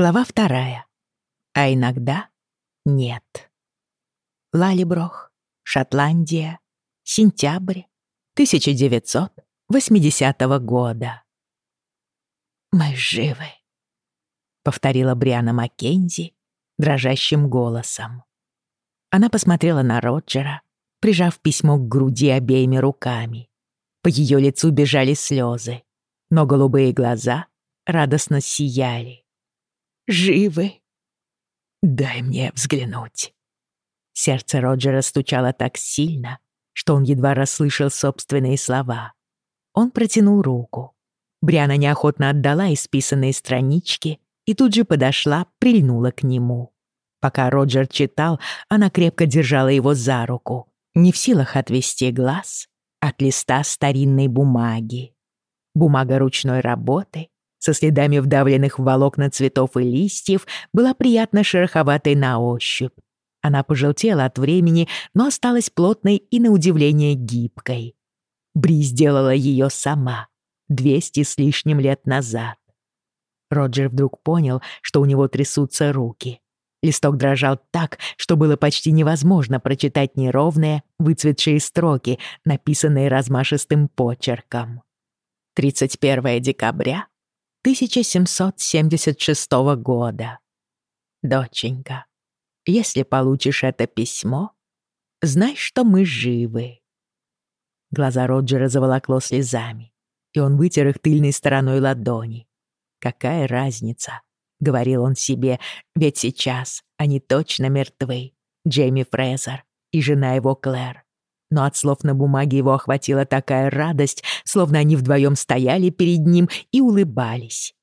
Глава вторая. А иногда нет. Лалиброх, Шотландия, сентябрь 1980 года. «Мы живы», — повторила Бриана Маккензи дрожащим голосом. Она посмотрела на Роджера, прижав письмо к груди обеими руками. По ее лицу бежали слезы, но голубые глаза радостно сияли живы. Дай мне взглянуть. Сердце Роджера стучало так сильно, что он едва расслышал собственные слова. Он протянул руку. Бриана неохотно отдала исписанные странички и тут же подошла, прильнула к нему. Пока Роджер читал, она крепко держала его за руку, не в силах отвести глаз от листа старинной бумаги. Бумага ручной работы, со следами вдавленных в волокна цветов и листьев, была приятно шероховатой на ощупь. Она пожелтела от времени, но осталась плотной и, на удивление, гибкой. Бри сделала ее сама, двести с лишним лет назад. Роджер вдруг понял, что у него трясутся руки. Листок дрожал так, что было почти невозможно прочитать неровные, выцветшие строки, написанные размашистым почерком. 31 декабря 1776 года. Доченька, если получишь это письмо, знай, что мы живы. Глаза Роджера заволокло слезами, и он вытер их тыльной стороной ладони. Какая разница, говорил он себе, ведь сейчас они точно мертвы. Джейми Фрезер и жена его Клэр но от слов на бумаге его охватила такая радость, словно они вдвоем стояли перед ним и улыбались.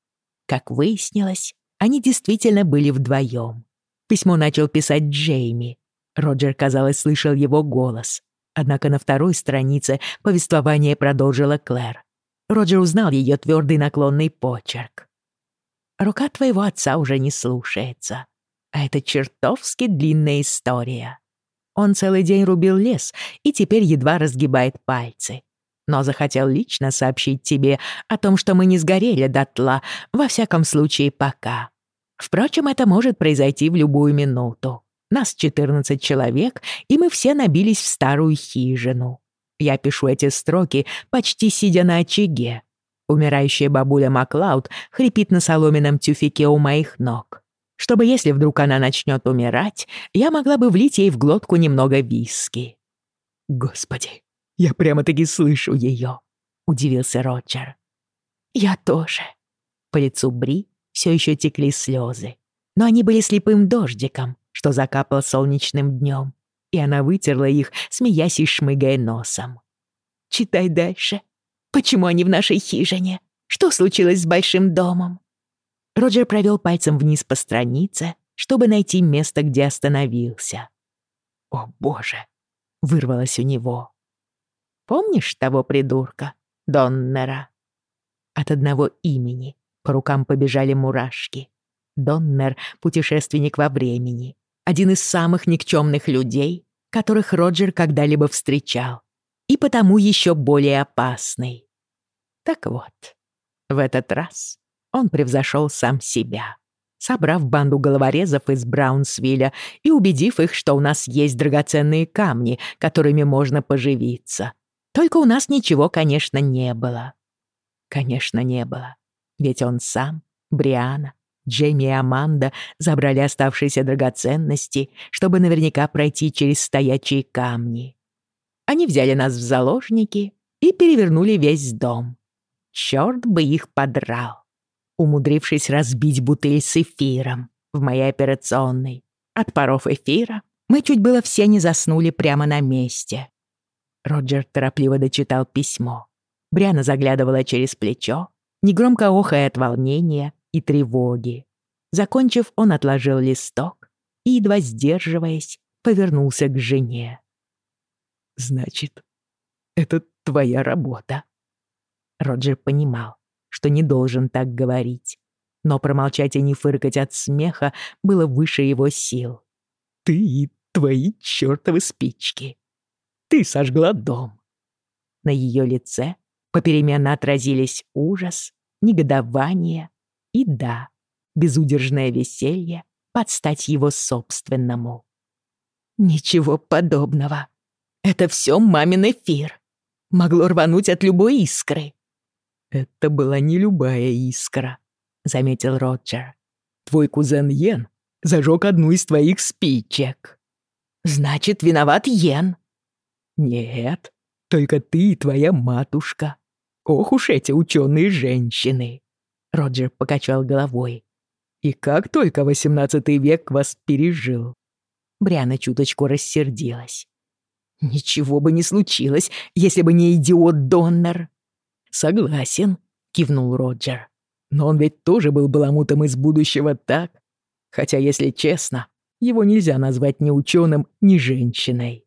Как выяснилось, они действительно были вдвоем. Письмо начал писать Джейми. Роджер, казалось, слышал его голос. Однако на второй странице повествование продолжила Клэр. Роджер узнал ее твердый наклонный почерк. «Рука твоего отца уже не слушается. А это чертовски длинная история. Он целый день рубил лес и теперь едва разгибает пальцы. Но захотел лично сообщить тебе о том, что мы не сгорели дотла, во всяком случае пока. Впрочем, это может произойти в любую минуту. Нас 14 человек, и мы все набились в старую хижину. Я пишу эти строки, почти сидя на очаге. Умирающая бабуля Маклауд хрипит на соломенном тюфике у моих ног чтобы если вдруг она начнет умирать, я могла бы влить ей в глотку немного виски. «Господи, я прямо-таки слышу ее», — удивился Роджер. «Я тоже». По лицу Бри все еще текли слезы, но они были слепым дождиком, что закапал солнечным днем, и она вытерла их, смеясь и шмыгая носом. «Читай дальше. Почему они в нашей хижине? Что случилось с большим домом?» Роджер провел пальцем вниз по странице, чтобы найти место, где остановился. «О, боже!» — вырвалось у него. «Помнишь того придурка, Доннера?» От одного имени по рукам побежали мурашки. Доннер — путешественник во времени, один из самых никчемных людей, которых Роджер когда-либо встречал, и потому еще более опасный. Так вот, в этот раз он превзошел сам себя. Собрав банду головорезов из Браунсвилля и убедив их, что у нас есть драгоценные камни, которыми можно поживиться. Только у нас ничего, конечно, не было. Конечно, не было. Ведь он сам, Бриана, Джейми и Аманда забрали оставшиеся драгоценности, чтобы наверняка пройти через стоячие камни. Они взяли нас в заложники и перевернули весь дом. Чёрт бы их подрал умудрившись разбить бутыль с эфиром в моей операционной. От паров эфира мы чуть было все не заснули прямо на месте. Роджер торопливо дочитал письмо. Бриана заглядывала через плечо, негромко охая от волнения и тревоги. Закончив, он отложил листок и, едва сдерживаясь, повернулся к жене. «Значит, это твоя работа?» Роджер понимал, что не должен так говорить. Но промолчать и не фыркать от смеха было выше его сил. «Ты и твои чертовы спички! Ты сожгла дом!» На ее лице попеременно отразились ужас, негодование и, да, безудержное веселье под стать его собственному. Ничего подобного. Это все мамин эфир. Могло рвануть от любой искры. Это была не любая искра, заметил Роджер. Твой кузен Йен зажег одну из твоих спичек. Значит, виноват Йен. Нет, только ты и твоя матушка. Ох уж эти ученые женщины. Роджер покачал головой. И как только восемнадцатый век вас пережил. Бриана чуточку рассердилась. «Ничего бы не случилось, если бы не идиот Доннер!» «Согласен», — кивнул Роджер. «Но он ведь тоже был баламутом из будущего, так? Хотя, если честно, его нельзя назвать ни ученым, ни женщиной».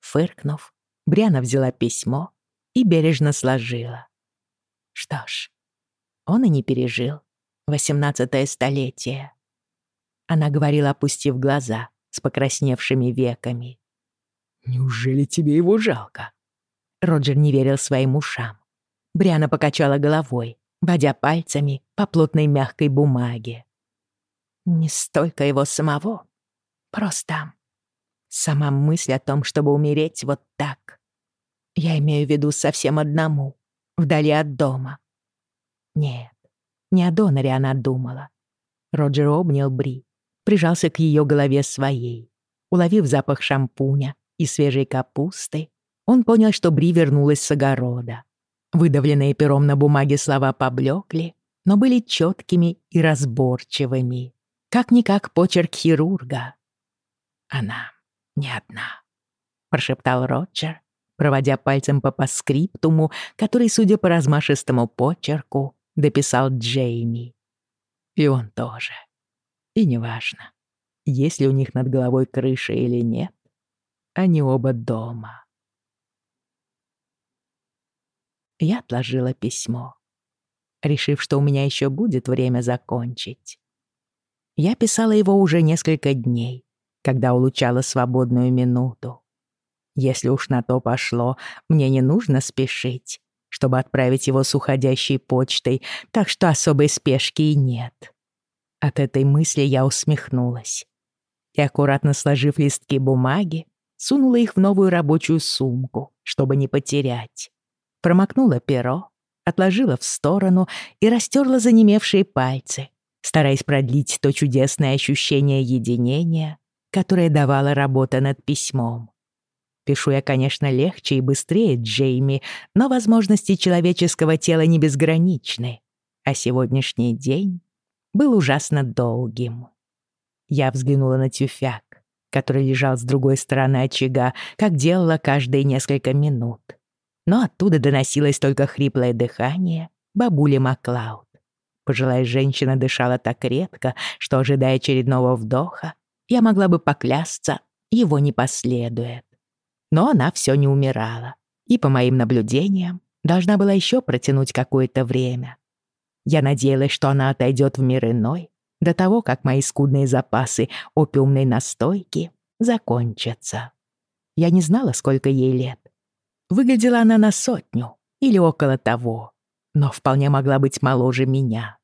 Фыркнув, Бриана взяла письмо и бережно сложила. Что ж, он и не пережил восемнадцатое столетие. Она говорила, опустив глаза с покрасневшими веками. «Неужели тебе его жалко?» Роджер не верил своим ушам. Бриана покачала головой, водя пальцами по плотной мягкой бумаге. Не столько его самого, просто сама мысль о том, чтобы умереть вот так. Я имею в виду совсем одному, вдали от дома. Нет, не о доноре она думала. Роджер обнял Бри, прижался к ее голове своей. Уловив запах шампуня и свежей капусты, он понял, что Бри вернулась с огорода. Выдавленные пером на бумаге слова поблекли, но были четкими и разборчивыми. Как-никак почерк хирурга. «Она не одна», — прошептал Роджер, проводя пальцем по паскриптуму, который, судя по размашистому почерку, дописал Джейми. И он тоже. И неважно, есть ли у них над головой крыша или нет, они оба дома. Я отложила письмо, решив, что у меня еще будет время закончить. Я писала его уже несколько дней, когда улучала свободную минуту. Если уж на то пошло, мне не нужно спешить, чтобы отправить его с уходящей почтой, так что особой спешки и нет. От этой мысли я усмехнулась. И, аккуратно сложив листки бумаги, сунула их в новую рабочую сумку, чтобы не потерять. Промокнула перо, отложила в сторону и растерла занемевшие пальцы, стараясь продлить то чудесное ощущение единения, которое давала работа над письмом. Пишу я, конечно, легче и быстрее Джейми, но возможности человеческого тела не безграничны, а сегодняшний день был ужасно долгим. Я взглянула на тюфяк, который лежал с другой стороны очага, как делала каждые несколько минут. Но оттуда доносилось только хриплое дыхание бабули Маклауд. Пожилая женщина дышала так редко, что, ожидая очередного вдоха, я могла бы поклясться, его не последует. Но она все не умирала, и, по моим наблюдениям, должна была еще протянуть какое-то время. Я надеялась, что она отойдет в мир иной до того, как мои скудные запасы опиумной настойки закончатся. Я не знала, сколько ей лет. Выглядела она на сотню или около того, но вполне могла быть моложе меня.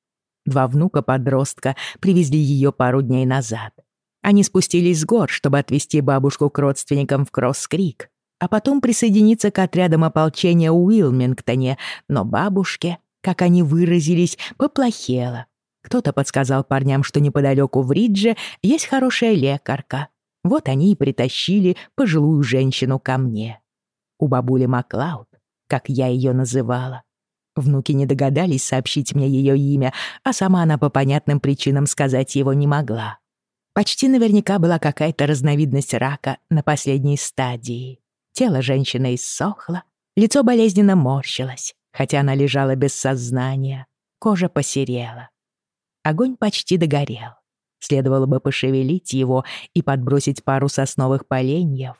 Два внука-подростка привезли ее пару дней назад. Они спустились с гор, чтобы отвезти бабушку к родственникам в Кросс-Крик, а потом присоединиться к отрядам ополчения Уилмингтоне, но бабушке как они выразились, поплохело. Кто-то подсказал парням, что неподалеку в Ридже есть хорошая лекарка. Вот они и притащили пожилую женщину ко мне. У бабули Маклауд, как я ее называла. Внуки не догадались сообщить мне ее имя, а сама она по понятным причинам сказать его не могла. Почти наверняка была какая-то разновидность рака на последней стадии. Тело женщины иссохло, лицо болезненно морщилось хотя она лежала без сознания. Кожа посерела. Огонь почти догорел. Следовало бы пошевелить его и подбросить пару сосновых поленьев.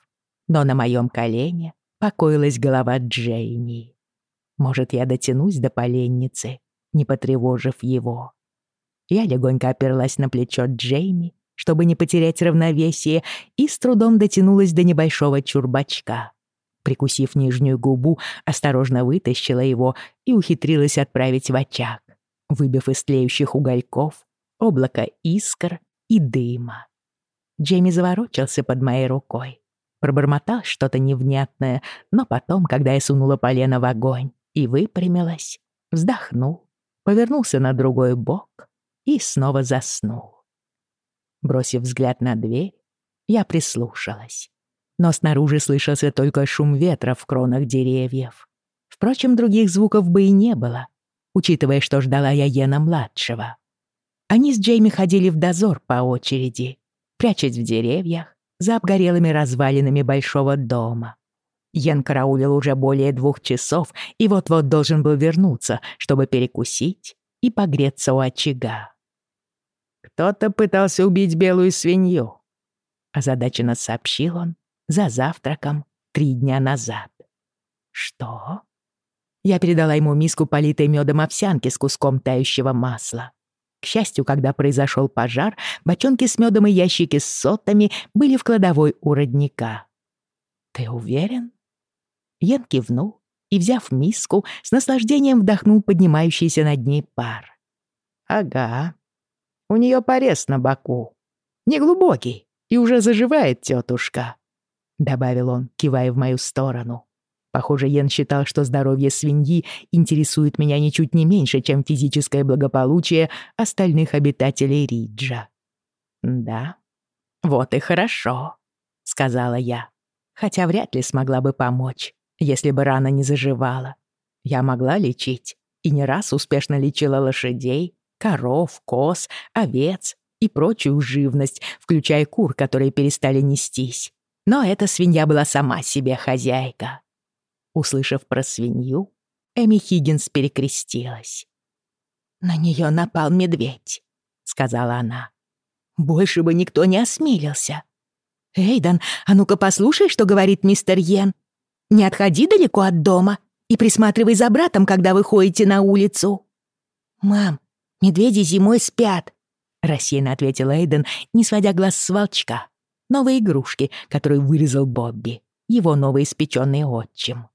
Но на моем колене покоилась голова Джейми. Может, я дотянусь до поленницы, не потревожив его. Я легонько оперлась на плечо Джейми, чтобы не потерять равновесие, и с трудом дотянулась до небольшого чурбачка прикусив нижнюю губу, осторожно вытащила его и ухитрилась отправить в очаг, выбив из тлеющих угольков облако искр и дыма. Джейми заворочился под моей рукой, пробормотал что-то невнятное, но потом, когда я сунула полено в огонь и выпрямилась, вздохнул, повернулся на другой бок и снова заснул. Бросив взгляд на дверь, я прислушалась. Но снаружи слышался только шум ветра в кронах деревьев. Впрочем, других звуков бы и не было, учитывая, что ждала я Йена-младшего. Они с Джейми ходили в дозор по очереди, прячась в деревьях за обгорелыми развалинами большого дома. Йен караулил уже более двух часов и вот-вот должен был вернуться, чтобы перекусить и погреться у очага. «Кто-то пытался убить белую свинью», — озадаченно сообщил он за завтраком три дня назад. «Что?» Я передала ему миску, политой медом овсянки с куском тающего масла. К счастью, когда произошел пожар, бочонки с медом и ящики с сотами были в кладовой у родника. «Ты уверен?» Йен кивнул и, взяв миску, с наслаждением вдохнул поднимающийся над ней пар. «Ага. У нее порез на боку. Неглубокий, и уже заживает тетушка», — добавил он, кивая в мою сторону. Похоже, Йен считал, что здоровье свиньи интересует меня ничуть не меньше, чем физическое благополучие остальных обитателей Риджа. «Да, вот и хорошо», — сказала я, хотя вряд ли смогла бы помочь, если бы рана не заживала. Я могла лечить, и не раз успешно лечила лошадей, коров, коз, овец и прочую живность, включая кур, которые перестали нестись. Но эта свинья была сама себе хозяйка. Услышав про свинью, Эми Хиггинс перекрестилась. «На нее напал медведь», — сказала она. «Больше бы никто не осмелился. Эйдан, а ну-ка послушай, что говорит мистер Йен. Не отходи далеко от дома и присматривай за братом, когда вы ходите на улицу». «Мам, медведи зимой спят», — рассеянно ответил Эйден, не сводя глаз с волчка. Новые игрушки, которые вырезал Бобби, его новоиспеченный отчим.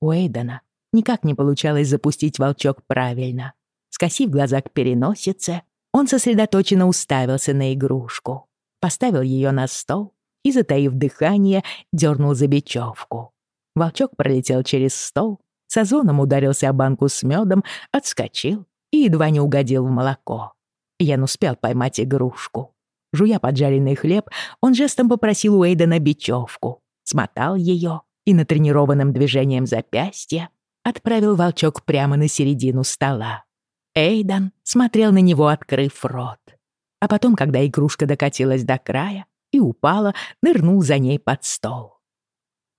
У Эйдена никак не получалось запустить волчок правильно. Скосив глаза к переносице, он сосредоточенно уставился на игрушку, поставил ее на стол и, затаив дыхание, дернул за бечевку. Волчок пролетел через стол, со звоном ударился о банку с медом, отскочил и едва не угодил в молоко. Ян успел поймать игрушку. Жуя поджаренный хлеб, он жестом попросил у Эйдена бечевку, смотал ее и натренированным движением запястья отправил волчок прямо на середину стола. Эйдан смотрел на него, открыв рот. А потом, когда игрушка докатилась до края и упала, нырнул за ней под стол.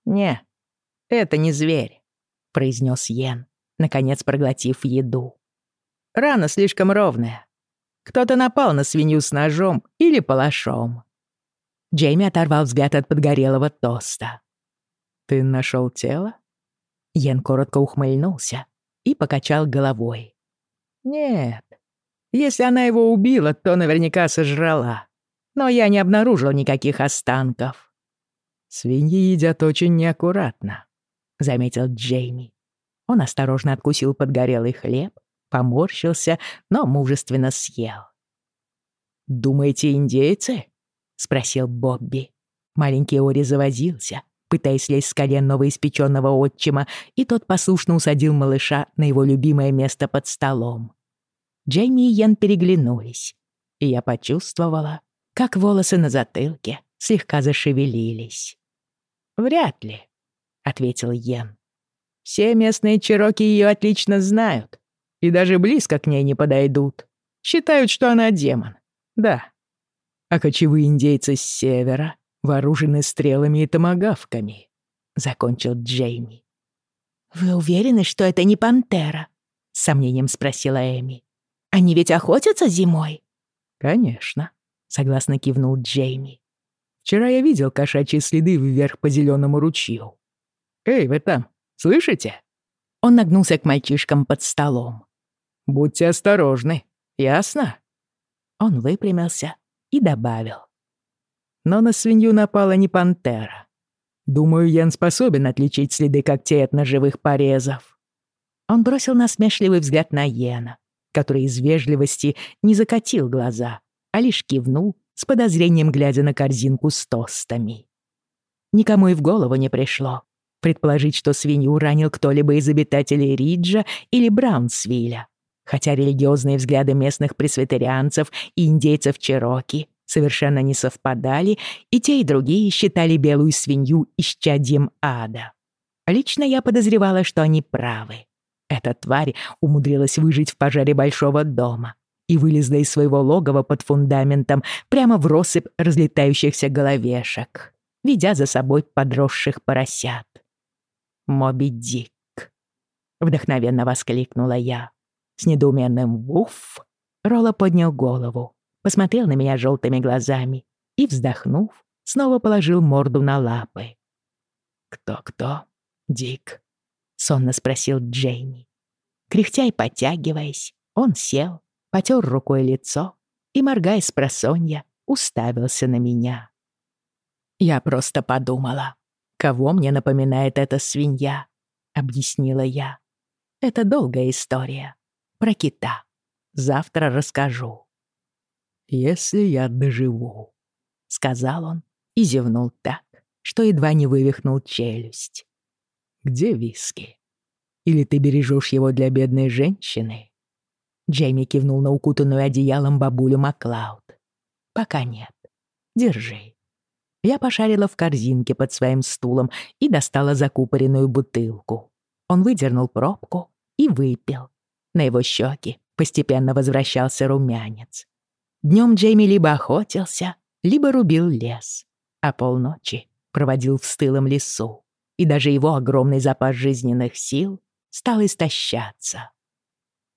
«Не, это не зверь», — произнес Йен, наконец проглотив еду. «Рана слишком ровная. Кто-то напал на свинью с ножом или палашом». Джейми оторвал взгляд от подгорелого тоста. «Ты нашел тело?» Йен коротко ухмыльнулся и покачал головой. «Нет. Если она его убила, то наверняка сожрала. Но я не обнаружил никаких останков». «Свиньи едят очень неаккуратно», — заметил Джейми. Он осторожно откусил подгорелый хлеб, поморщился, но мужественно съел. «Думаете, индейцы?» — спросил Бобби. Маленький Ори завозился, пытаясь слезть с колен новоиспеченного отчима, и тот послушно усадил малыша на его любимое место под столом. Джейми и Йен переглянулись, и я почувствовала, как волосы на затылке слегка зашевелились. «Вряд ли», — ответил Йен. «Все местные чероки ее отлично знают и даже близко к ней не подойдут. Считают, что она демон. Да. А кочевые индейцы с севера вооружены стрелами и томагавками», — закончил Джейми. «Вы уверены, что это не пантера?» — с сомнением спросила Эми. «Они ведь охотятся зимой?» «Конечно», — согласно кивнул Джейми. «Вчера я видел кошачьи следы вверх по зеленому ручью. Эй, вы там, слышите?» Он нагнулся к мальчишкам под столом. «Будьте осторожны, ясно?» Он выпрямился и добавил. Но на свинью напала не пантера. Думаю, Ян способен отличить следы когтей от ножевых порезов. Он бросил насмешливый взгляд на Йена, который из вежливости не закатил глаза, а лишь кивнул, с подозрением глядя на корзинку с тостами. Никому и в голову не пришло предположить, что свинью ранил кто-либо из обитателей Риджа или Браунсвилля, хотя религиозные взгляды местных пресвитерианцев и индейцев Чероки совершенно не совпадали, и те, и другие считали белую свинью исчадьем ада. Лично я подозревала, что они правы. Эта тварь умудрилась выжить в пожаре большого дома и вылезла из своего логова под фундаментом прямо в россыпь разлетающихся головешек, ведя за собой подросших поросят. «Моби Дик!» — вдохновенно воскликнула я. С недоуменным «Вуф!» Ролла поднял голову, посмотрел на меня желтыми глазами и, вздохнув, снова положил морду на лапы. «Кто-кто? Дик?» — сонно спросил Джейми. Кряхтя и подтягиваясь, он сел, потер рукой лицо и, моргая с просонья, уставился на меня. Я просто подумала, кого мне напоминает эта свинья, объяснила я. Это долгая история. Про кита. Завтра расскажу. «Если я доживу», — сказал он и зевнул так, что едва не вывихнул челюсть. «Где виски? Или ты бережешь его для бедной женщины?» Джейми кивнул на укутанную одеялом бабулю Маклауд. «Пока нет. Держи». Я пошарила в корзинке под своим стулом и достала закупоренную бутылку. Он выдернул пробку и выпил. На его щеки постепенно возвращался румянец. Днем Джейми либо охотился, либо рубил лес, а полночи проводил в стылом лесу, и даже его огромный запас жизненных сил стал истощаться.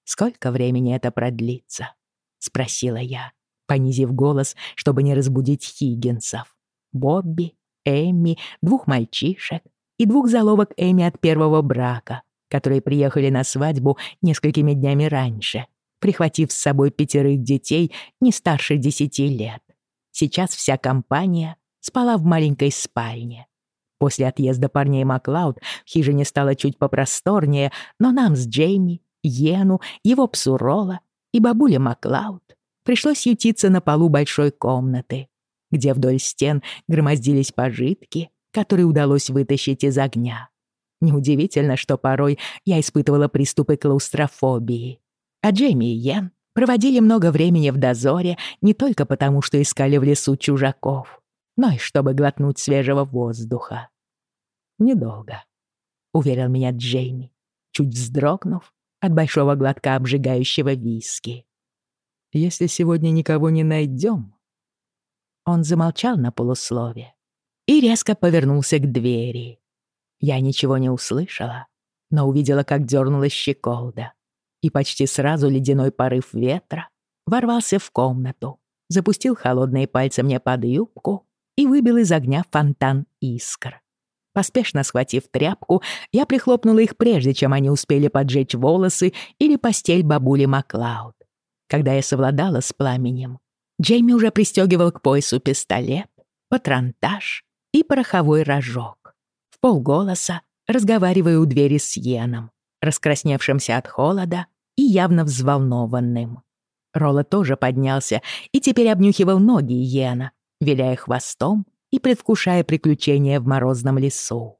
«Сколько времени это продлится?» — спросила я, понизив голос, чтобы не разбудить Хиггинсов. Бобби, Эмми, двух мальчишек и двух заловок Эми от первого брака, которые приехали на свадьбу несколькими днями раньше, прихватив с собой пятерых детей не старше десяти лет. Сейчас вся компания спала в маленькой спальне. После отъезда парней Маклауд в хижине стало чуть попросторнее, но нам с Джейми, Йену, его псу Ролла и бабуле Маклауд пришлось ютиться на полу большой комнаты, где вдоль стен громоздились пожитки, которые удалось вытащить из огня. Неудивительно, что порой я испытывала приступы клаустрофобии. А Джейми и Йен проводили много времени в дозоре не только потому, что искали в лесу чужаков, но и чтобы глотнуть свежего воздуха. «Недолго», — уверил меня Джейми, чуть вздрогнув от большого глотка обжигающего виски. «Если сегодня никого не найдем...» Он замолчал на полуслове и резко повернулся к двери. Я ничего не услышала, но увидела, как дернулась щеколда и почти сразу ледяной порыв ветра ворвался в комнату, запустил холодные пальцы мне под юбку и выбил из огня фонтан искр. Поспешно схватив тряпку, я прихлопнула их прежде, чем они успели поджечь волосы или постель бабули Маклауд. Когда я совладала с пламенем, Джейми уже пристегивал к поясу пистолет, патронтаж и пороховой рожок. В полголоса разговаривая у двери с Йеном, раскрасневшимся от холода и явно взволнованным. Ролла тоже поднялся и теперь обнюхивал ноги Йена, виляя хвостом и предвкушая приключения в морозном лесу.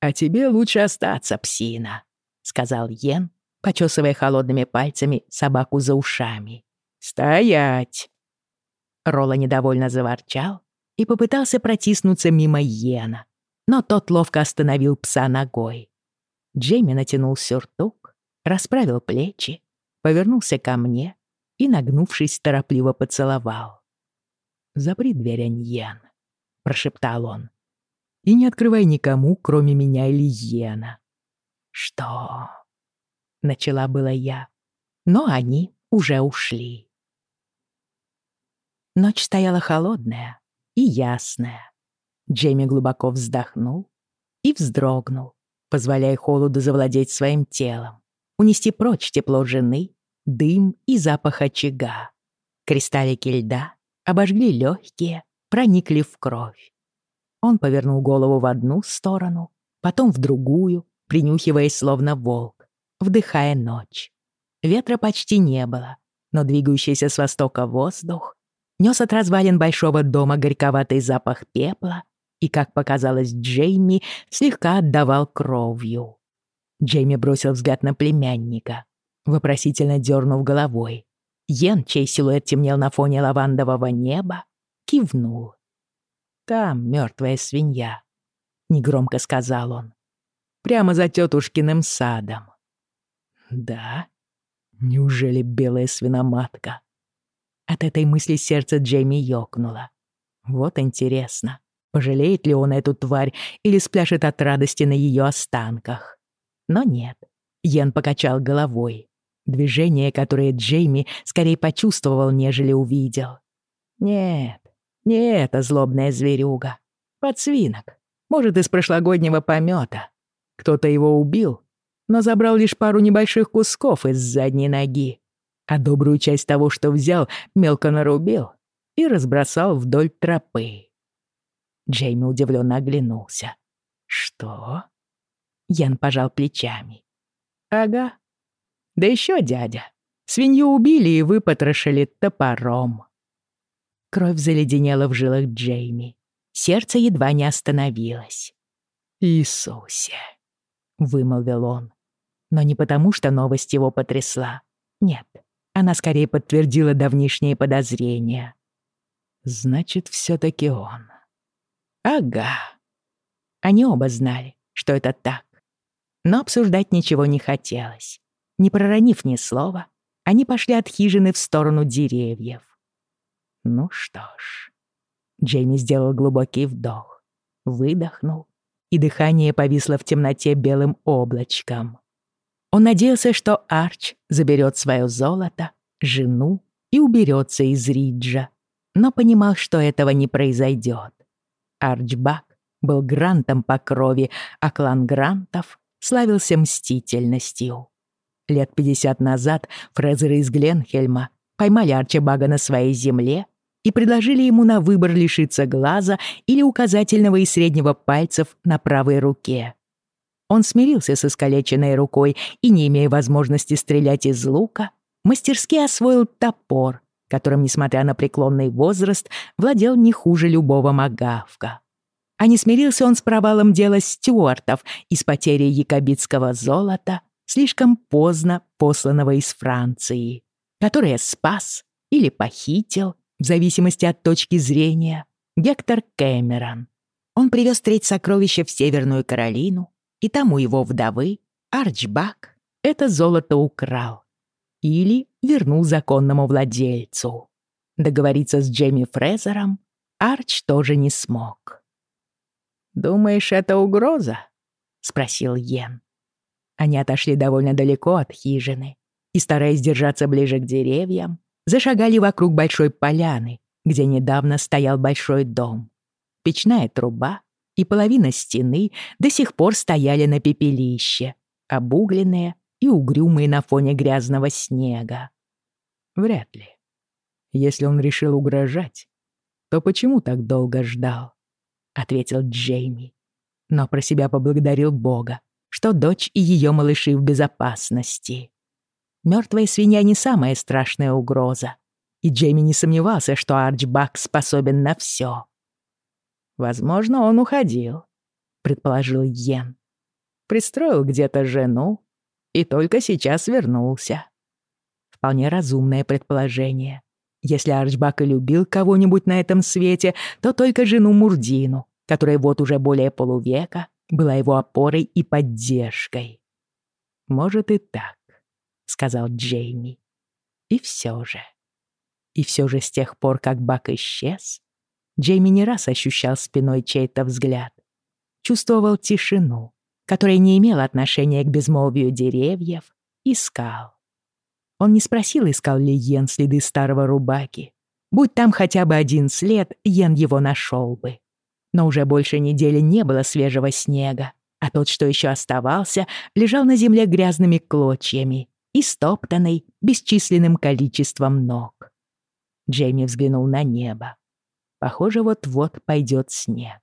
«А тебе лучше остаться, псина», — сказал Йен, почесывая холодными пальцами собаку за ушами. «Стоять!» Ролла недовольно заворчал и попытался протиснуться мимо Йена, но тот ловко остановил пса ногой. Джейми натянул сюртук, расправил плечи, повернулся ко мне и, нагнувшись, торопливо поцеловал. «Запри дверь, Аньен», — прошептал он. «И не открывай никому, кроме меня или Йена». «Что?» — начала была я, но они уже ушли. Ночь стояла холодная и ясная. Джейми глубоко вздохнул и вздрогнул, позволяя холоду завладеть своим телом, унести прочь тепло жены, дым и запах очага. Кристаллики льда обожгли легкие, проникли в кровь. Он повернул голову в одну сторону, потом в другую, принюхиваясь словно волк, вдыхая ночь. Ветра почти не было, но двигающийся с востока воздух нес от развалин большого дома горьковатый запах пепла и, как показалось Джейми, слегка отдавал кровью. Джейми бросил взгляд на племянника, вопросительно дернув головой. Йен, чей силуэт темнел на фоне лавандового неба, кивнул. «Там мертвая свинья», — негромко сказал он. «Прямо за тетушкиным садом». «Да? Неужели белая свиноматка?» От этой мысли сердце Джейми ёкнуло. Вот интересно, пожалеет ли он эту тварь или спляшет от радости на ее останках. Но нет. Йен покачал головой. Движение, которое Джейми скорее почувствовал, нежели увидел. Нет, не эта злобная зверюга. Подсвинок. Может, из прошлогоднего помета. Кто-то его убил, но забрал лишь пару небольших кусков из задней ноги а добрую часть того, что взял, мелко нарубил и разбросал вдоль тропы. Джейми удивленно оглянулся. «Что?» Ян пожал плечами. «Ага. Да еще дядя. Свинью убили и выпотрошили топором». Кровь заледенела в жилах Джейми. Сердце едва не остановилось. «Иисусе!» — вымолвил он. Но не потому, что новость его потрясла. Нет, она скорее подтвердила давнишние подозрения. Значит, все-таки он. Ага. Они оба знали, что это так. Но обсуждать ничего не хотелось. Не проронив ни слова, они пошли от хижины в сторону деревьев. Ну что ж. Джейми сделал глубокий вдох, выдохнул, и дыхание повисло в темноте белым облачком. Он надеялся, что Арч заберет свое золото, жену и уберется из Риджа, но понимал, что этого не произойдет. Арчбак был грантом по крови, а клан грантов славился мстительностью. Лет пятьдесят назад Фрезеры из Гленхельма поймали Арчибага на своей земле и предложили ему на выбор лишиться глаза или указательного и среднего пальцев на правой руке. Он смирился с искалеченной рукой и, не имея возможности стрелять из лука, мастерски освоил топор, которым, несмотря на преклонный возраст, владел не хуже любого магавка. А не смирился он с провалом дела стюартов и с потерей якобитского золота, слишком поздно посланного из Франции, которое спас или похитил, в зависимости от точки зрения, Гектор Кэмерон. Он привез треть сокровища в Северную Каролину и там у его вдовы Арчбак это золото украл или вернул законному владельцу. Договориться с Джейми Фрезером Арч тоже не смог. «Думаешь, это угроза?» — спросил Йен. Они отошли довольно далеко от хижины и, стараясь держаться ближе к деревьям, зашагали вокруг большой поляны, где недавно стоял большой дом. Печная труба и половина стены до сих пор стояли на пепелище, обугленные и угрюмые на фоне грязного снега. Вряд ли. Если он решил угрожать, то почему так долго ждал? Ответил Джейми. Но про себя поблагодарил Бога, что дочь и ее малыши в безопасности. Мертвая свинья не самая страшная угроза, и Джейми не сомневался, что Арчбак способен на все. Возможно, он уходил, предположил Йен. Пристроил где-то жену и только сейчас вернулся. Вполне разумное предположение. Если Арчбак и любил кого-нибудь на этом свете, то только жену Мурдину, которая вот уже более полувека была его опорой и поддержкой. «Может и так», — сказал Джейми. И все же. И все же с тех пор, как Бак исчез, Джейми не раз ощущал спиной чей-то взгляд. Чувствовал тишину, которая не имела отношения к безмолвию деревьев, искал. Он не спросил, искал ли Йен следы старого рубаки. Будь там хотя бы один след, Йен его нашел бы. Но уже больше недели не было свежего снега, а тот, что еще оставался, лежал на земле грязными клочьями и стоптанный бесчисленным количеством ног. Джейми взглянул на небо. Похоже, вот-вот пойдет снег.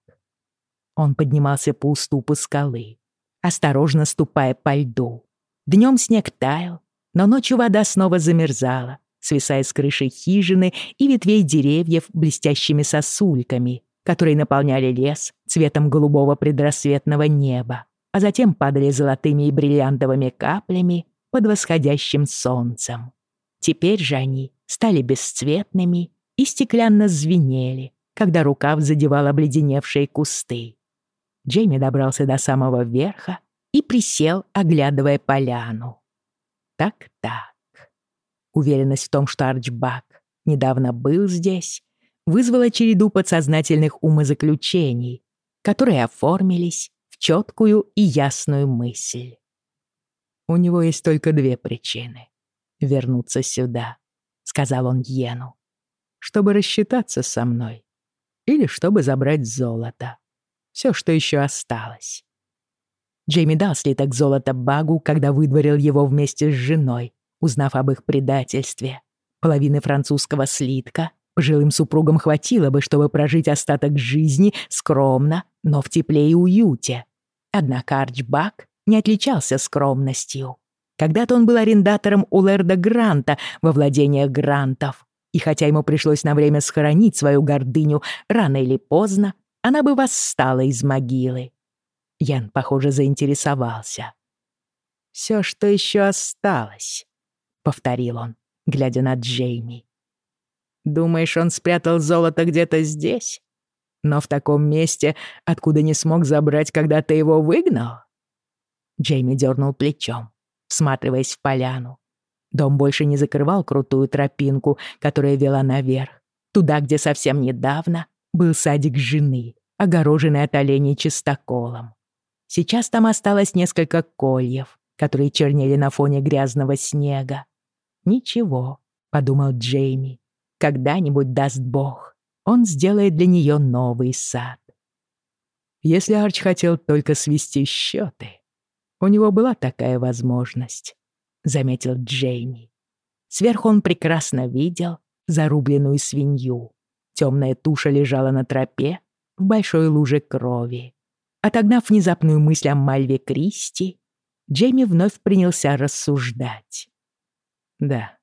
Он поднимался по уступу скалы, осторожно ступая по льду. Днем снег таял, Но ночью вода снова замерзала, свисая с крыши хижины и ветвей деревьев блестящими сосульками, которые наполняли лес цветом голубого предрассветного неба, а затем падали золотыми и бриллиантовыми каплями под восходящим солнцем. Теперь же они стали бесцветными и стеклянно звенели, когда рукав задевал обледеневшие кусты. Джейми добрался до самого верха и присел, оглядывая поляну. Так-так. Уверенность в том, что Арчбак недавно был здесь, вызвала череду подсознательных умозаключений, которые оформились в четкую и ясную мысль. У него есть только две причины — вернуться сюда, — сказал он Йену, — чтобы рассчитаться со мной или чтобы забрать золото. Все, что еще осталось. Джейми дал слиток золота Багу, когда выдворил его вместе с женой, узнав об их предательстве. Половины французского слитка пожилым супругам хватило бы, чтобы прожить остаток жизни скромно, но в тепле и уюте. Однако Арчбак не отличался скромностью. Когда-то он был арендатором у Лерда Гранта во владениях Грантов. И хотя ему пришлось на время схоронить свою гордыню, рано или поздно она бы восстала из могилы. Ян, похоже, заинтересовался. «Все, что еще осталось», — повторил он, глядя на Джейми. «Думаешь, он спрятал золото где-то здесь? Но в таком месте, откуда не смог забрать, когда ты его выгнал?» Джейми дернул плечом, всматриваясь в поляну. Дом больше не закрывал крутую тропинку, которая вела наверх, туда, где совсем недавно был садик жены, огороженный от оленей чистоколом. Сейчас там осталось несколько кольев, которые чернели на фоне грязного снега. «Ничего», — подумал Джейми, — «когда-нибудь даст Бог, он сделает для нее новый сад». Если Арч хотел только свести счеты, у него была такая возможность, — заметил Джейми. Сверху он прекрасно видел зарубленную свинью. Темная туша лежала на тропе в большой луже крови. Отогнав внезапную мысль о Мальве Кристи, Джейми вновь принялся рассуждать. «Да,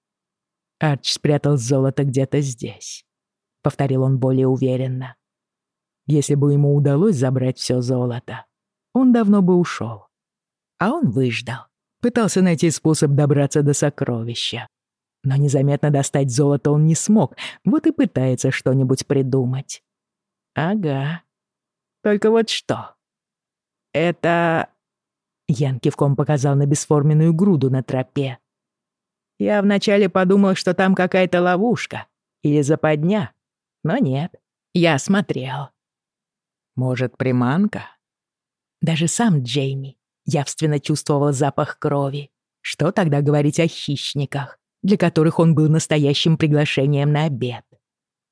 Арч спрятал золото где-то здесь», — повторил он более уверенно. «Если бы ему удалось забрать все золото, он давно бы ушел. А он выждал, пытался найти способ добраться до сокровища. Но незаметно достать золото он не смог, вот и пытается что-нибудь придумать. Ага. Только вот что. «Это...» Ян кивком показал на бесформенную груду на тропе. «Я вначале подумал, что там какая-то ловушка или западня, но нет, я смотрел». «Может, приманка?» Даже сам Джейми явственно чувствовал запах крови. Что тогда говорить о хищниках, для которых он был настоящим приглашением на обед?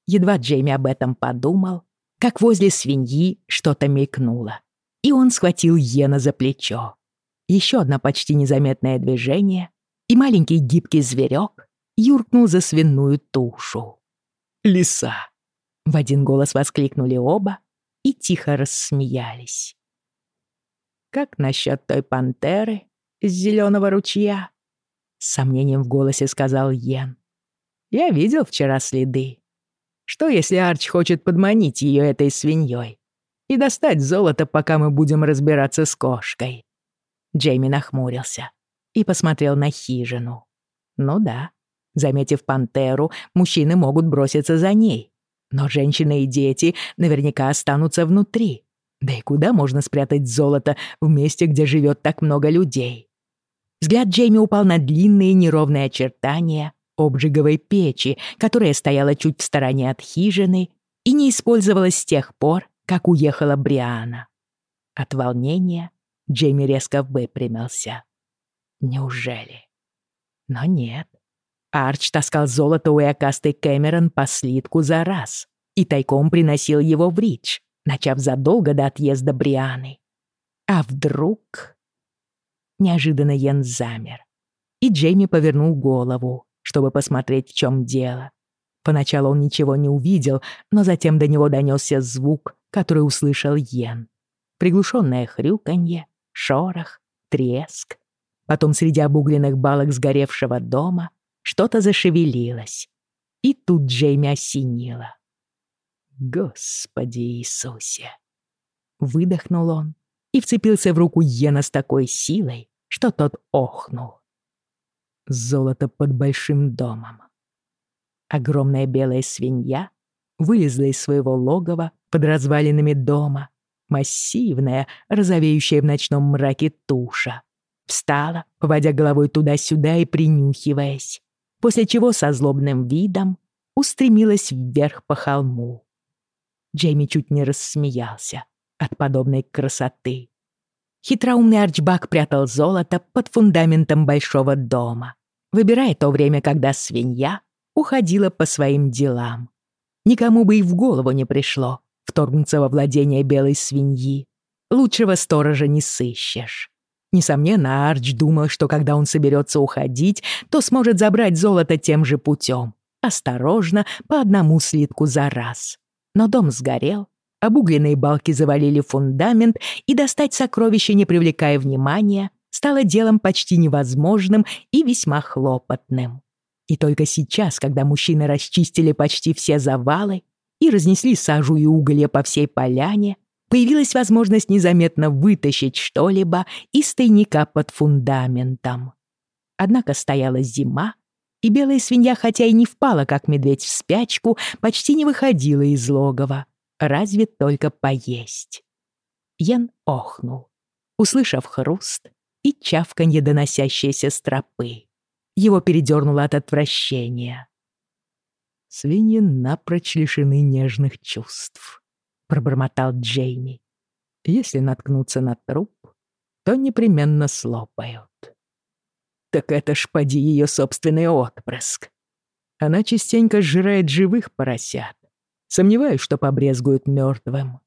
Едва Джейми об этом подумал, как возле свиньи что-то мелькнуло и он схватил Йена за плечо. Еще одно почти незаметное движение, и маленький гибкий зверек юркнул за свиную тушу. «Лиса!» — в один голос воскликнули оба и тихо рассмеялись. «Как насчет той пантеры из зеленого ручья?» С сомнением в голосе сказал Йен. «Я видел вчера следы. Что, если Арч хочет подманить ее этой свиньей? и достать золото, пока мы будем разбираться с кошкой». Джейми нахмурился и посмотрел на хижину. «Ну да, заметив пантеру, мужчины могут броситься за ней, но женщины и дети наверняка останутся внутри. Да и куда можно спрятать золото в месте, где живет так много людей?» Взгляд Джейми упал на длинные неровные очертания обжиговой печи, которая стояла чуть в стороне от хижины и не использовалась с тех пор, как уехала Бриана. От волнения Джейми резко выпрямился. Неужели? Но нет. Арч таскал золото у Экасты Кэмерон по слитку за раз и тайком приносил его в Рич, начав задолго до отъезда Брианы. А вдруг... Неожиданно Йен замер, и Джейми повернул голову, чтобы посмотреть, в чем дело. Поначалу он ничего не увидел, но затем до него донесся звук, который услышал Йен. Приглушенное хрюканье, шорох, треск. Потом среди обугленных балок сгоревшего дома что-то зашевелилось. И тут Джейми осенило. «Господи Иисусе!» Выдохнул он и вцепился в руку Йена с такой силой, что тот охнул. Золото под большим домом. Огромная белая свинья вылезла из своего логова под развалинами дома, массивная, розовеющая в ночном мраке туша. Встала, поводя головой туда-сюда и принюхиваясь, после чего со злобным видом устремилась вверх по холму. Джейми чуть не рассмеялся от подобной красоты. Хитроумный арчбак прятал золото под фундаментом большого дома, выбирая то время, когда свинья уходила по своим делам. Никому бы и в голову не пришло вторгнуться во владение белой свиньи. Лучшего сторожа не сыщешь. Несомненно, Арч думал, что когда он соберется уходить, то сможет забрать золото тем же путем, осторожно, по одному слитку за раз. Но дом сгорел, обугленные балки завалили фундамент, и достать сокровища, не привлекая внимания, стало делом почти невозможным и весьма хлопотным. И только сейчас, когда мужчины расчистили почти все завалы и разнесли сажу и уголья по всей поляне, появилась возможность незаметно вытащить что-либо из тайника под фундаментом. Однако стояла зима, и белая свинья, хотя и не впала, как медведь, в спячку, почти не выходила из логова, разве только поесть. Ян охнул, услышав хруст и чавканье, доносящееся с тропы. Его передернуло от отвращения. «Свиньи напрочь лишены нежных чувств», — пробормотал Джейми. «Если наткнуться на труп, то непременно слопают». «Так это ж поди ее собственный отпрыск. Она частенько сжирает живых поросят. Сомневаюсь, что побрезгуют мертвым.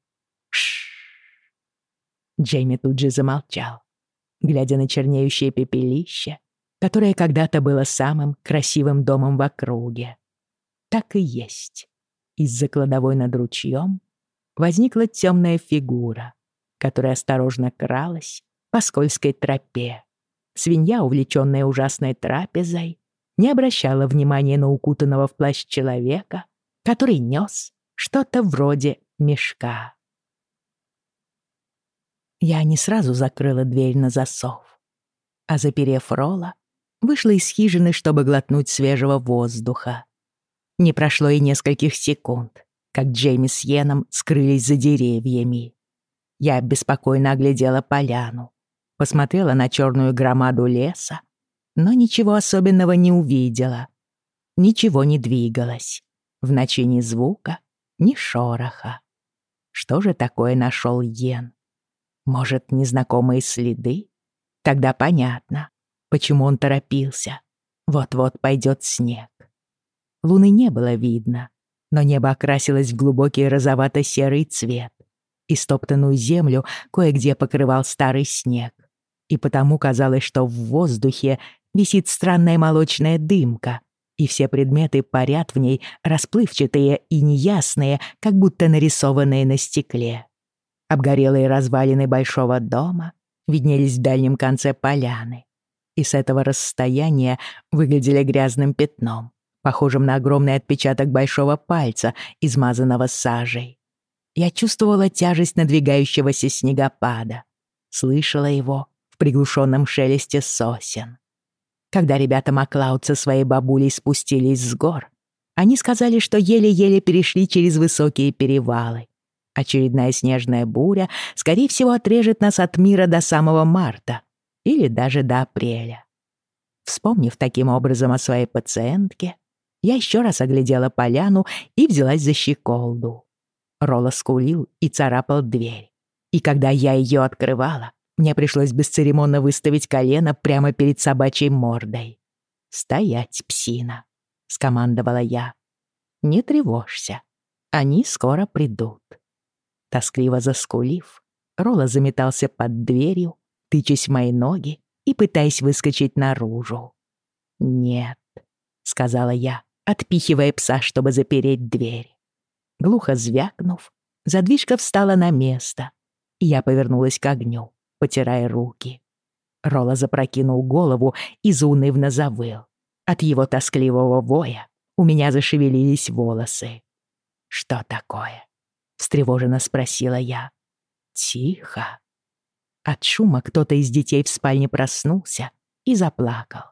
Шш. Джейми тут же замолчал, глядя на чернеющее пепелище которое когда-то было самым красивым домом в округе. Так и есть. Из-за кладовой над ручьем возникла темная фигура, которая осторожно кралась по скользкой тропе. Свинья, увлеченная ужасной трапезой, не обращала внимания на укутанного в плащ человека, который нес что-то вроде мешка. Я не сразу закрыла дверь на засов, а заперев Рола, вышла из хижины, чтобы глотнуть свежего воздуха. Не прошло и нескольких секунд, как Джейми с Йеном скрылись за деревьями. Я беспокойно оглядела поляну, посмотрела на черную громаду леса, но ничего особенного не увидела. Ничего не двигалось. В ночи ни звука, ни шороха. Что же такое нашел Йен? Может, незнакомые следы? Тогда понятно почему он торопился. Вот-вот пойдет снег. Луны не было видно, но небо окрасилось в глубокий розовато-серый цвет. И стоптанную землю кое-где покрывал старый снег. И потому казалось, что в воздухе висит странная молочная дымка, и все предметы парят в ней расплывчатые и неясные, как будто нарисованные на стекле. Обгорелые развалины большого дома виднелись в дальнем конце поляны и с этого расстояния выглядели грязным пятном, похожим на огромный отпечаток большого пальца, измазанного сажей. Я чувствовала тяжесть надвигающегося снегопада, слышала его в приглушенном шелесте сосен. Когда ребята Маклауд со своей бабулей спустились с гор, они сказали, что еле-еле перешли через высокие перевалы. Очередная снежная буря, скорее всего, отрежет нас от мира до самого марта, или даже до апреля. Вспомнив таким образом о своей пациентке, я еще раз оглядела поляну и взялась за щеколду. Ролла скулил и царапал дверь. И когда я ее открывала, мне пришлось бесцеремонно выставить колено прямо перед собачьей мордой. «Стоять, псина!» — скомандовала я. «Не тревожься, они скоро придут». Тоскливо заскулив, Ролла заметался под дверью, тычась в мои ноги и пытаясь выскочить наружу. «Нет», — сказала я, отпихивая пса, чтобы запереть дверь. Глухо звякнув, задвижка встала на место, и я повернулась к огню, потирая руки. Ролла запрокинул голову и заунывно завыл. От его тоскливого воя у меня зашевелились волосы. «Что такое?» — встревоженно спросила я. «Тихо». От шума кто-то из детей в спальне проснулся и заплакал.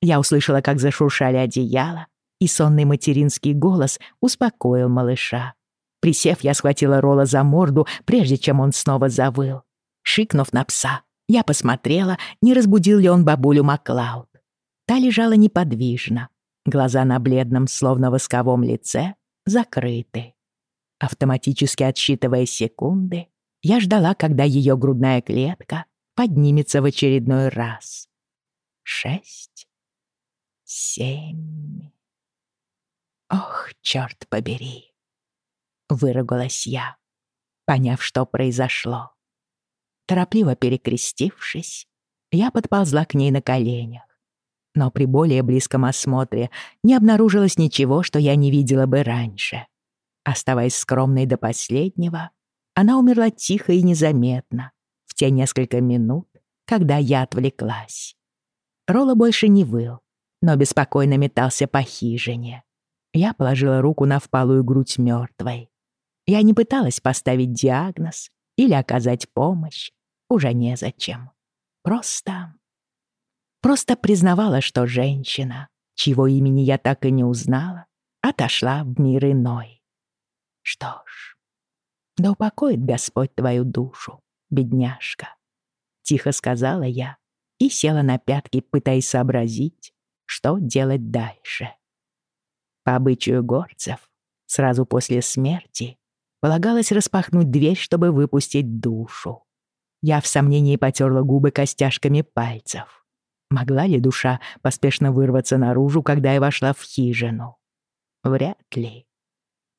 Я услышала, как зашуршали одеяла, и сонный материнский голос успокоил малыша. Присев, я схватила Ролла за морду, прежде чем он снова завыл. Шикнув на пса, я посмотрела, не разбудил ли он бабулю Маклауд. Та лежала неподвижно, глаза на бледном, словно восковом лице, закрыты. Автоматически отсчитывая секунды, я ждала, когда ее грудная клетка поднимется в очередной раз. Шесть. Семь. Ох, черт побери. Выругалась я, поняв, что произошло. Торопливо перекрестившись, я подползла к ней на коленях. Но при более близком осмотре не обнаружилось ничего, что я не видела бы раньше. Оставаясь скромной до последнего, она умерла тихо и незаметно, в те несколько минут, когда я отвлеклась. Ролла больше не выл, но беспокойно метался по хижине. Я положила руку на впалую грудь мертвой. Я не пыталась поставить диагноз или оказать помощь, уже незачем. Просто... Просто признавала, что женщина, чьего имени я так и не узнала, отошла в мир иной. Что ж, да упокоит Господь твою душу, бедняжка. Тихо сказала я и села на пятки, пытаясь сообразить, что делать дальше. По обычаю горцев, сразу после смерти, полагалось распахнуть дверь, чтобы выпустить душу. Я в сомнении потерла губы костяшками пальцев. Могла ли душа поспешно вырваться наружу, когда я вошла в хижину? Вряд ли.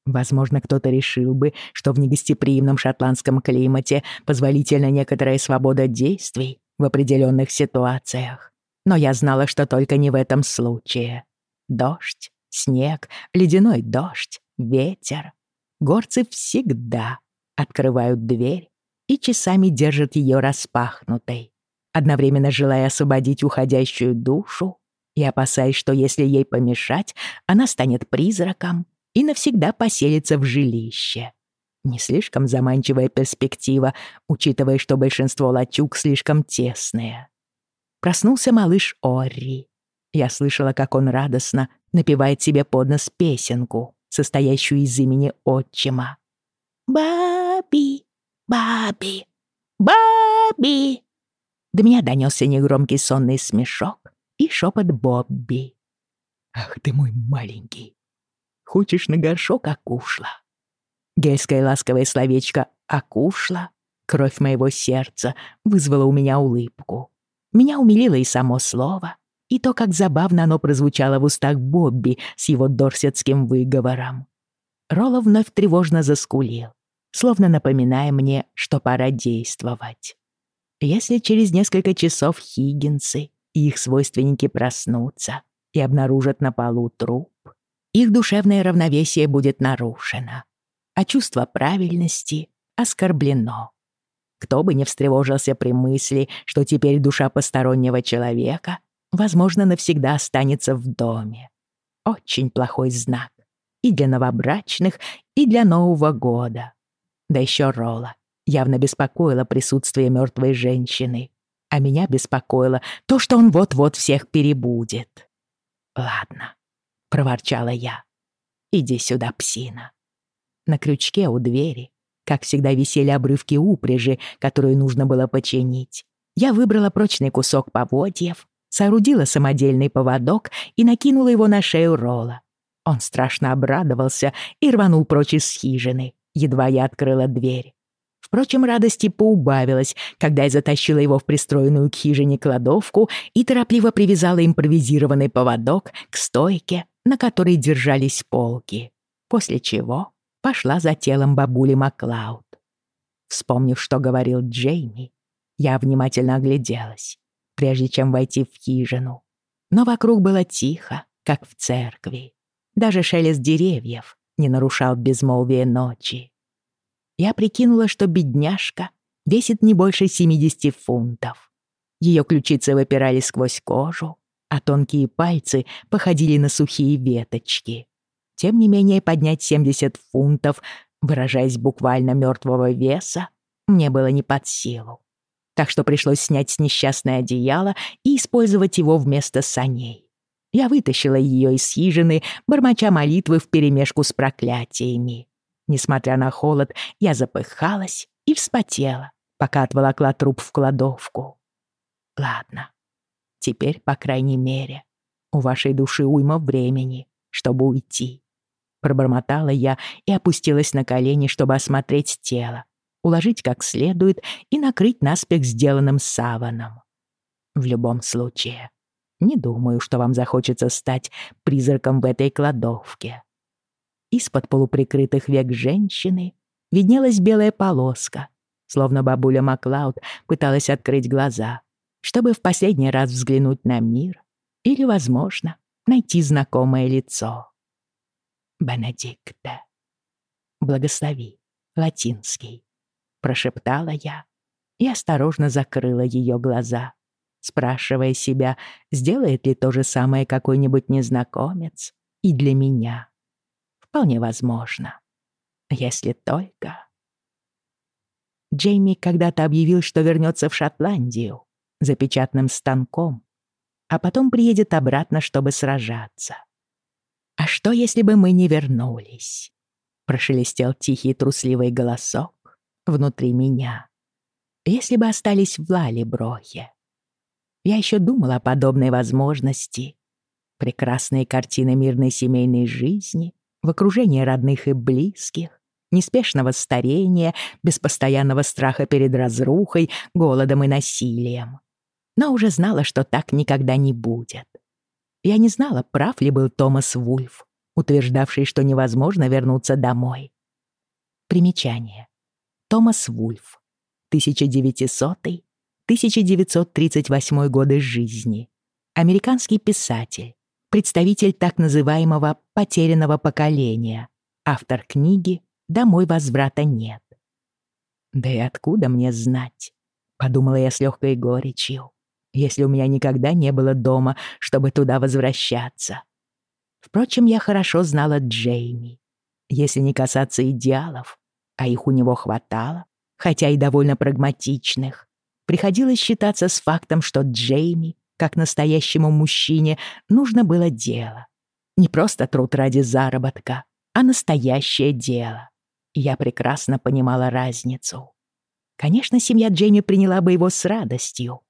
Возможно, кто-то решил бы, что в негостеприимном шотландском климате позволительна некоторая свобода действий в определенных ситуациях. Но я знала, что только не в этом случае. Дождь, снег, ледяной дождь, ветер. Горцы всегда открывают дверь и часами держит ее распахнутой, одновременно желая освободить уходящую душу и опасаясь, что если ей помешать, она станет призраком и навсегда поселится в жилище. Не слишком заманчивая перспектива, учитывая, что большинство лачуг слишком тесные. Проснулся малыш Орри. Я слышала, как он радостно напевает себе под нос песенку, состоящую из имени отчима. «Баби, «Баби! Баби!» До меня донесся негромкий сонный смешок и шепот Бобби. «Ах ты мой маленький! Хочешь на горшок окушла?» Гельское ласковое словечко «окушла» кровь моего сердца вызвала у меня улыбку. Меня умилило и само слово, и то, как забавно оно прозвучало в устах Бобби с его дорсетским выговором. Ролла вновь тревожно заскулил словно напоминая мне, что пора действовать. Если через несколько часов Хиггинсы и их свойственники проснутся и обнаружат на полу труп, их душевное равновесие будет нарушено, а чувство правильности оскорблено. Кто бы не встревожился при мысли, что теперь душа постороннего человека, возможно, навсегда останется в доме. Очень плохой знак и для новобрачных, и для Нового года. Да еще Ролла. Явно беспокоило присутствие мертвой женщины. А меня беспокоило то, что он вот-вот всех перебудет. «Ладно», — проворчала я. «Иди сюда, псина». На крючке у двери, как всегда, висели обрывки упряжи, которую нужно было починить. Я выбрала прочный кусок поводьев, соорудила самодельный поводок и накинула его на шею Ролла. Он страшно обрадовался и рванул прочь из хижины, едва я открыла дверь. Впрочем, радости поубавилось, когда я затащила его в пристроенную к хижине кладовку и торопливо привязала импровизированный поводок к стойке, на которой держались полки, после чего пошла за телом бабули Маклауд. Вспомнив, что говорил Джейми, я внимательно огляделась, прежде чем войти в хижину. Но вокруг было тихо, как в церкви. Даже шелест деревьев не нарушал безмолвие ночи. Я прикинула, что бедняжка весит не больше 70 фунтов. Ее ключицы выпирали сквозь кожу, а тонкие пальцы походили на сухие веточки. Тем не менее, поднять 70 фунтов, выражаясь буквально мертвого веса, мне было не под силу. Так что пришлось снять несчастное одеяло и использовать его вместо саней. Я вытащила ее из хижины, бормоча молитвы вперемешку с проклятиями. Несмотря на холод, я запыхалась и вспотела, пока отволокла труп в кладовку. Ладно, теперь, по крайней мере, у вашей души уйма времени, чтобы уйти. Пробормотала я и опустилась на колени, чтобы осмотреть тело, уложить как следует и накрыть наспех сделанным саваном. В любом случае, не думаю, что вам захочется стать призраком в этой кладовке. Из-под полуприкрытых век женщины виднелась белая полоска, словно бабуля Маклауд пыталась открыть глаза, чтобы в последний раз взглянуть на мир или, возможно, найти знакомое лицо. Бенедикта. Благослови, латинский, прошептала я и осторожно закрыла ее глаза, спрашивая себя, сделает ли то же самое какой-нибудь незнакомец и для меня. Вполне возможно, если только... Джейми когда-то объявил, что вернется в Шотландию за печатным станком, а потом приедет обратно, чтобы сражаться. «А что, если бы мы не вернулись?» — прошелестел тихий трусливый голосок внутри меня. «Если бы остались в Лалеброхе?» Я еще думала о подобной возможности. Прекрасные картины мирной семейной жизни в окружении родных и близких, неспешного старения, без постоянного страха перед разрухой, голодом и насилием. Но уже знала, что так никогда не будет. Я не знала, прав ли был Томас Вульф, утверждавший, что невозможно вернуться домой. Примечание. Томас Вульф. 1900-1938 годы жизни. Американский писатель. Представитель так называемого «потерянного поколения». Автор книги «Домой возврата нет». «Да и откуда мне знать?» — подумала я с легкой горечью если у меня никогда не было дома, чтобы туда возвращаться. Впрочем, я хорошо знала Джейми. Если не касаться идеалов, а их у него хватало, хотя и довольно прагматичных, приходилось считаться с фактом, что Джейми, как настоящему мужчине, нужно было дело. Не просто труд ради заработка, а настоящее дело. Я прекрасно понимала разницу. Конечно, семья Джейми приняла бы его с радостью,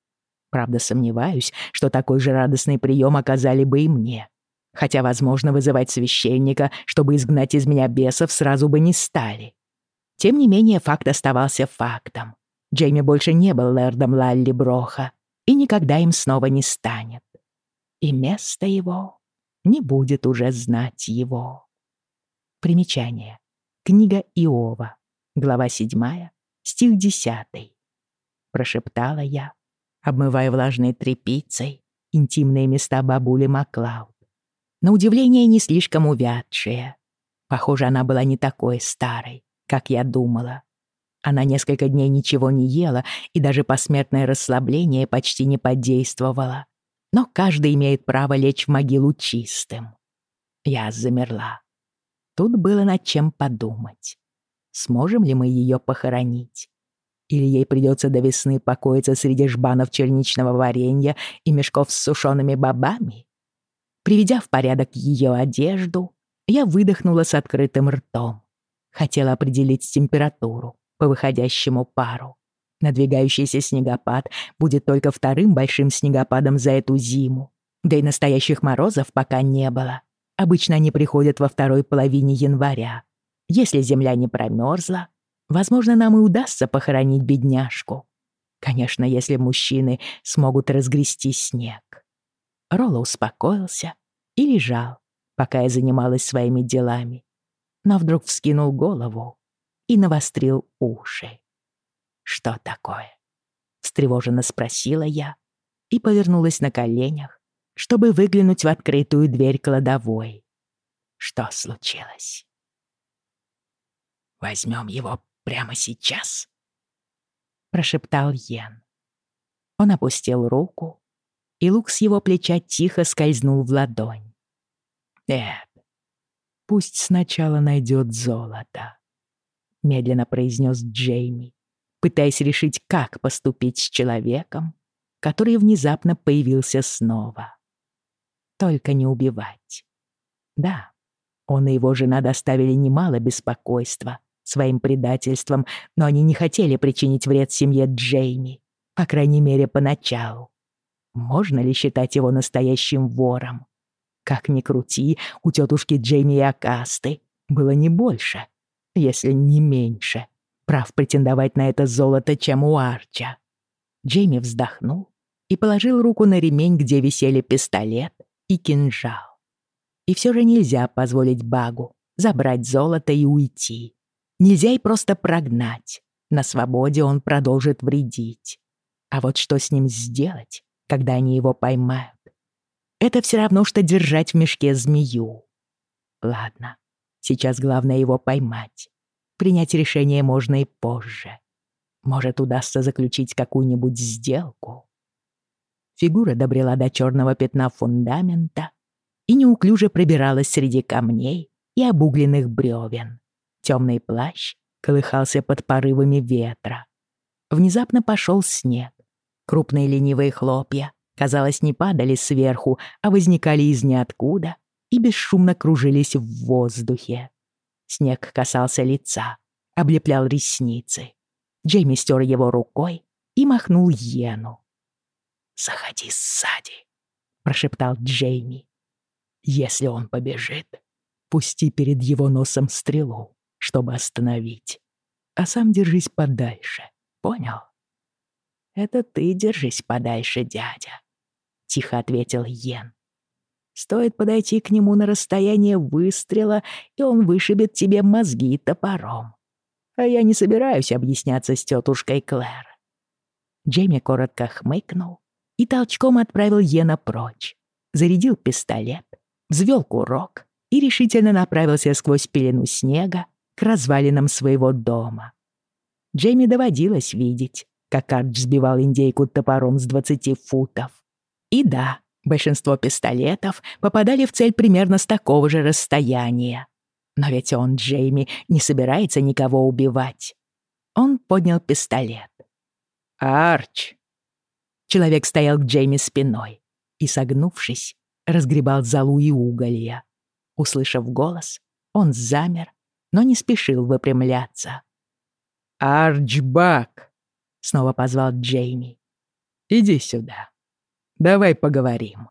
Правда, сомневаюсь, что такой же радостный прием оказали бы и мне. Хотя, возможно, вызывать священника, чтобы изгнать из меня бесов, сразу бы не стали. Тем не менее, факт оставался фактом. Джейми больше не был лэрдом Лалли Броха и никогда им снова не станет. И место его не будет уже знать его. Примечание. Книга Иова. Глава 7, стих 10. Прошептала я, обмывая влажной тряпицей интимные места бабули Маклауд. На удивление, не слишком увядшие. Похоже, она была не такой старой, как я думала. Она несколько дней ничего не ела, и даже посмертное расслабление почти не подействовало. Но каждый имеет право лечь в могилу чистым. Я замерла. Тут было над чем подумать. Сможем ли мы ее похоронить? Или ей придется до весны покоиться среди жбанов черничного варенья и мешков с сушеными бобами? Приведя в порядок ее одежду, я выдохнула с открытым ртом. Хотела определить температуру по выходящему пару. Надвигающийся снегопад будет только вторым большим снегопадом за эту зиму. Да и настоящих морозов пока не было. Обычно они приходят во второй половине января. Если земля не промерзла, Возможно, нам и удастся похоронить бедняжку. Конечно, если мужчины смогут разгрести снег. Ролло успокоился и лежал, пока я занималась своими делами. Но вдруг вскинул голову и навострил уши. «Что такое?» — встревоженно спросила я и повернулась на коленях, чтобы выглянуть в открытую дверь кладовой. Что случилось? «Возьмем его прямо сейчас?» — прошептал Йен. Он опустил руку, и лук с его плеча тихо скользнул в ладонь. «Нет, пусть сначала найдет золото», — медленно произнес Джейми, пытаясь решить, как поступить с человеком, который внезапно появился снова. Только не убивать. Да, он и его жена доставили немало беспокойства своим предательством, но они не хотели причинить вред семье Джейми, по крайней мере, поначалу. Можно ли считать его настоящим вором? Как ни крути, у тетушки Джейми и Акасты было не больше, если не меньше, прав претендовать на это золото, чем у Арча. Джейми вздохнул и положил руку на ремень, где висели пистолет и кинжал. И все же нельзя позволить Багу забрать золото и уйти. Нельзя и просто прогнать. На свободе он продолжит вредить. А вот что с ним сделать, когда они его поймают? Это все равно, что держать в мешке змею. Ладно, сейчас главное его поймать. Принять решение можно и позже. Может, удастся заключить какую-нибудь сделку. Фигура добрела до черного пятна фундамента и неуклюже пробиралась среди камней и обугленных бревен. Темный плащ колыхался под порывами ветра. Внезапно пошел снег. Крупные ленивые хлопья, казалось, не падали сверху, а возникали из ниоткуда и бесшумно кружились в воздухе. Снег касался лица, облеплял ресницы. Джейми стер его рукой и махнул Йену. «Заходи сзади», — прошептал Джейми. «Если он побежит, пусти перед его носом стрелу, чтобы остановить, а сам держись подальше, понял?» «Это ты держись подальше, дядя», — тихо ответил Йен. «Стоит подойти к нему на расстояние выстрела, и он вышибет тебе мозги топором. А я не собираюсь объясняться с тетушкой Клэр». Джейми коротко хмыкнул и толчком отправил Йена прочь. Зарядил пистолет, взвел курок и решительно направился сквозь пелену снега к развалинам своего дома. Джейми доводилось видеть, как Ардж сбивал индейку топором с 20 футов. И да, большинство пистолетов попадали в цель примерно с такого же расстояния. Но ведь он, Джейми, не собирается никого убивать. Он поднял пистолет. «Арч!» Человек стоял к Джейми спиной и, согнувшись, разгребал золу и уголья. Услышав голос, он замер, но не спешил выпрямляться. «Арчбак!» — снова позвал Джейми. «Иди сюда. Давай поговорим».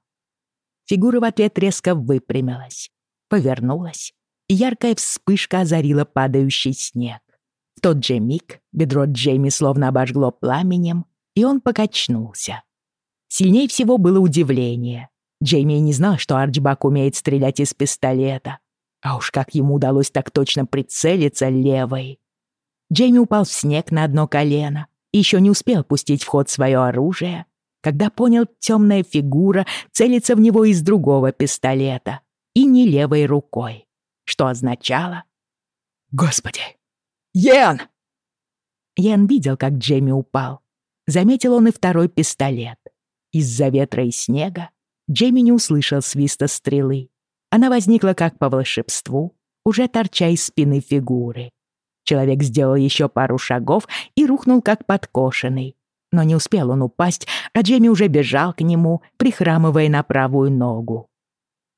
Фигура в ответ резко выпрямилась, повернулась, и яркая вспышка озарила падающий снег. В тот же миг бедро Джейми словно обожгло пламенем, и он покачнулся. Сильнее всего было удивление. Джейми не знал, что Арчбак умеет стрелять из пистолета. А уж как ему удалось так точно прицелиться левой. Джейми упал в снег на одно колено и еще не успел пустить в ход свое оружие, когда понял, темная фигура целится в него из другого пистолета и не левой рукой, что означало «Господи! Йен!» Йен видел, как Джейми упал, заметил он и второй пистолет. Из-за ветра и снега Джейми не услышал свиста стрелы. Она возникла как по волшебству, уже торча из спины фигуры. Человек сделал еще пару шагов и рухнул как подкошенный. Но не успел он упасть, а Джейми уже бежал к нему, прихрамывая на правую ногу.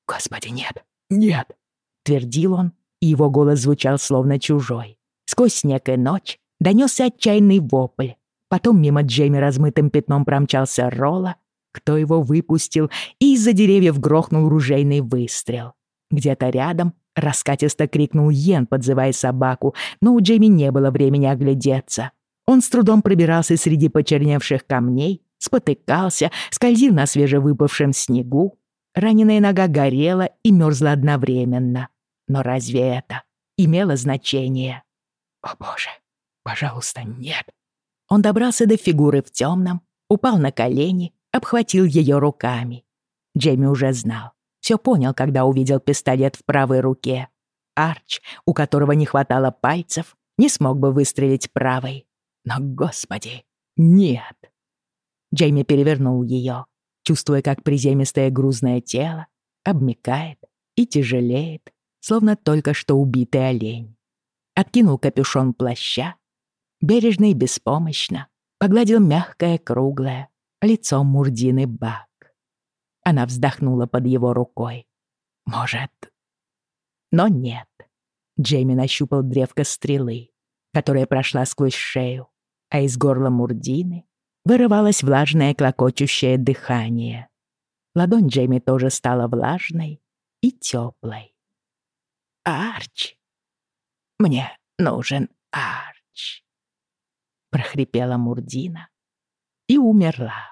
«Господи, нет, нет!» — твердил он, и его голос звучал словно чужой. Сквозь снег и ночь донесся отчаянный вопль. Потом мимо Джейми размытым пятном промчался Ролла, кто его выпустил, и из-за деревьев грохнул ружейный выстрел. Где-то рядом раскатисто крикнул Йен, подзывая собаку, но у Джейми не было времени оглядеться. Он с трудом пробирался среди почерневших камней, спотыкался, скользил на свежевыпавшем снегу. Раненая нога горела и мерзла одновременно. Но разве это имело значение? «О боже, пожалуйста, нет!» Он добрался до фигуры в темном, упал на колени, обхватил ее руками. Джейми уже знал. Все понял, когда увидел пистолет в правой руке. Арч, у которого не хватало пальцев, не смог бы выстрелить правой. Но, господи, нет. Джейми перевернул ее, чувствуя, как приземистое грузное тело обмикает и тяжелеет, словно только что убитый олень. Откинул капюшон плаща, бережно и беспомощно погладил мягкое, круглое лицо Мурдины Бак. Она вздохнула под его рукой. «Может...» Но нет. Джейми нащупал древко стрелы, которая прошла сквозь шею, а из горла Мурдины вырывалось влажное клокочущее дыхание. Ладонь Джейми тоже стала влажной и теплой. «Арч! Мне нужен Арч!» прохрипела Мурдина и умерла.